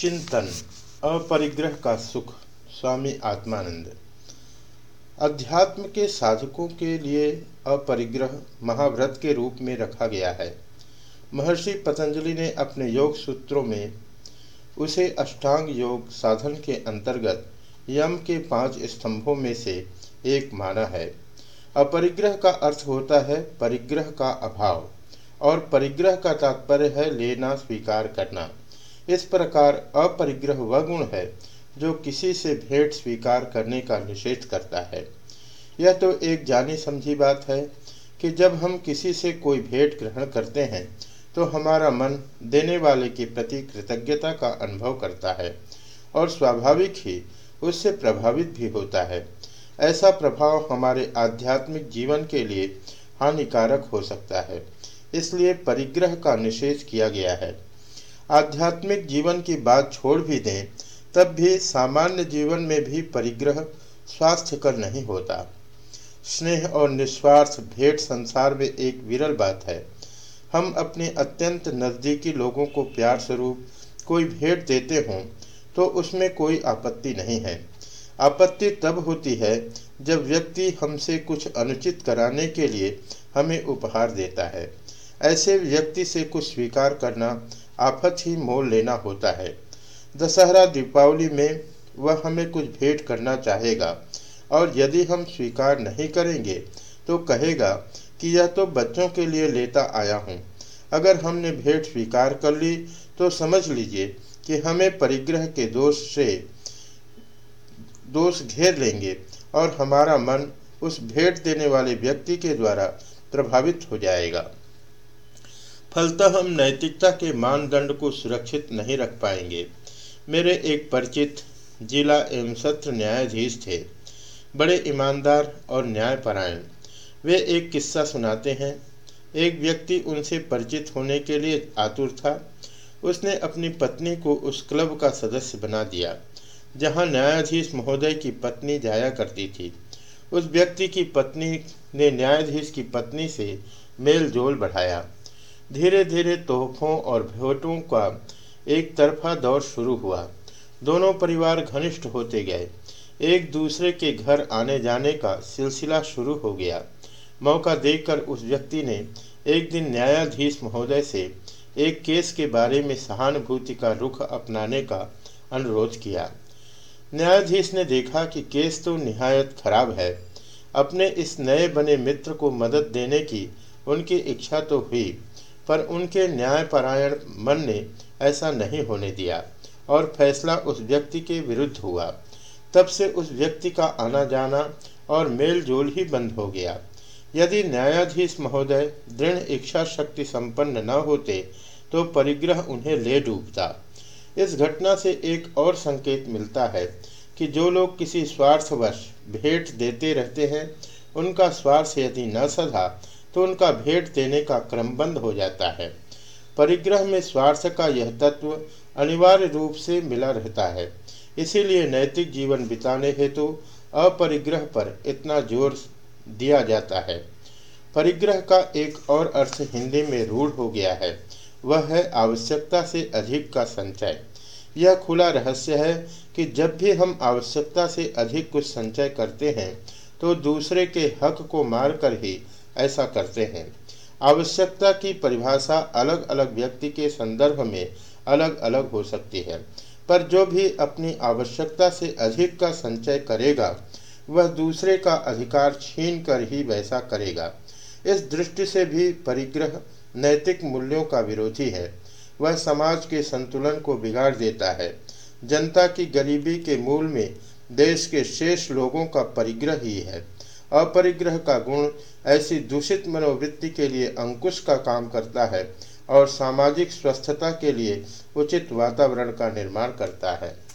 चिंतन, अपरिग्रह का सुख, स्वामी आत्मानंद। अध्यात्म के साधकों के लिए अपरिग्रह महाव्रत के रूप में रखा गया है। महर्षि पतंजलि ने अपने योग सूत्रों में उसे अष्टांग योग साधन के अंतर्गत यम के पाँच स्तंभों में से एक माना है। अपरिग्रह का अर्थ होता है परिग्रह का अभाव, और परिग्रह का तात्पर्य है लेना स्वीकार करना। इस प्रकार अपरिग्रह वह गुण है, जो किसी से भेंट स्वीकार करने का निषेध करता है। यह तो एक जानी समझी बात है कि जब हम किसी से कोई भेंट ग्रहण करते हैं तो हमारा मन देने वाले के प्रति कृतज्ञता का अनुभव करता है, और स्वाभाविक ही उससे प्रभावित भी होता है। ऐसा प्रभाव हमारे आध्यात्मिक जीवन के लिए हानिकारक हो सकता है, इसलिए परिग्रह का निषेध किया गया है। आध्यात्मिक जीवन की बात छोड़ भी दें, तब भी सामान्य जीवन में भी परिग्रह स्वास्थ्यकर नहीं होता। स्नेह और निस्वार्थ भेंट संसार में एक विरल बात है। हम अपने अत्यंत नज़दीकी लोगों को प्यार स्वरूप कोई भेंट देते हों तो उसमें कोई आपत्ति नहीं है। आपत्ति तब होती है जब व्यक्ति हमसे कुछ अनुचित कराने के लिए हमें उपहार देता है। ऐसे व्यक्ति से कुछ स्वीकार करना आफत ही मोल लेना होता है। दशहरा दीपावली में वह हमें कुछ भेंट करना चाहेगा, और यदि हम स्वीकार नहीं करेंगे तो कहेगा कि यह तो बच्चों के लिए लेता आया हूँ। अगर हमने भेंट स्वीकार कर ली तो समझ लीजिए कि हमें परिग्रह के दोष से दोष घेर लेंगे, और हमारा मन उस भेंट देने वाले व्यक्ति के द्वारा प्रभावित हो जाएगा। फलतः हम नैतिकता के मानदंड को सुरक्षित नहीं रख पाएँगे। मेरे एक परिचित जिला एवं सत्र न्यायाधीश थे। बड़े ईमानदार और न्यायपरायण। वे एक किस्सा सुनाते हैं। एक व्यक्ति उनसे परिचित होने के लिए आतुर था। उसने अपनी पत्नी को उस क्लब का सदस्य बना दिया, जहाँ न्यायाधीश महोदय की पत्नी जाया करती थी। उस व्यक्ति की पत्नी ने न्यायाधीश की पत्नी से मेल जोल बढ़ाया। धीरे धीरे तोहफों और भेंटों का एक तरफा दौर शुरू हुआ। दोनों परिवार घनिष्ठ होते गए। एक दूसरे के घर आने जाने का सिलसिला शुरू हो गया। मौका देखकर उस व्यक्ति ने एक दिन न्यायाधीश महोदय से एक केस के बारे में सहानुभूति का रुख अपनाने का अनुरोध किया। न्यायाधीश ने देखा कि केस तो निहायत खराब है। अपने इस नए बने मित्र को मदद देने की उनकी इच्छा तो हुई। पर उनके न्यायपरायण मन ने ऐसा नहीं होने दिया और फैसला उस व्यक्ति के विरुद्ध हुआ। तब से उस व्यक्ति का आना जाना और मेल जोल ही बंद हो गया। यदि न्यायाधीश महोदय दृढ़ इच्छा शक्ति संपन्न न होते तो परिग्रह उन्हें ले डूबता। इस घटना से एक और संकेत मिलता है कि जो लोग किसी स्वार्थवश भेंट देते रहते हैं, उनका स्वार्थ यदि न सधा तो उनका भेंट देने का क्रम बंद हो जाता है। परिग्रह में स्वार्थ का यह तत्व अनिवार्य रूप से मिला रहता है। इसीलिए नैतिक जीवन बिताने हेतु तो अपरिग्रह पर इतना ज़ोर दिया जाता है। परिग्रह का एक और अर्थ हिंदी में रूढ़ हो गया है। वह है आवश्यकता से अधिक का संचय। यह खुला रहस्य है कि जब भी हम आवश्यकता से अधिक कुछ संचय करते हैं तो दूसरे के हक को मारकर ही ऐसा करते हैं। आवश्यकता की परिभाषा अलग अलग व्यक्ति के संदर्भ में अलग अलग हो सकती है, पर जो भी अपनी आवश्यकता से अधिक का संचय करेगा, वह दूसरे का अधिकार छीन कर ही वैसा करेगा। इस दृष्टि से भी परिग्रह नैतिक मूल्यों का विरोधी है। वह समाज के संतुलन को बिगाड़ देता है। जनता की गरीबी के मूल में देश के शेष लोगों का परिग्रह ही है। अपरिग्रह का गुण ऐसी दूषित मनोवृत्ति के लिए अंकुश का काम करता है और सामाजिक स्वस्थता के लिए उचित वातावरण का निर्माण करता है।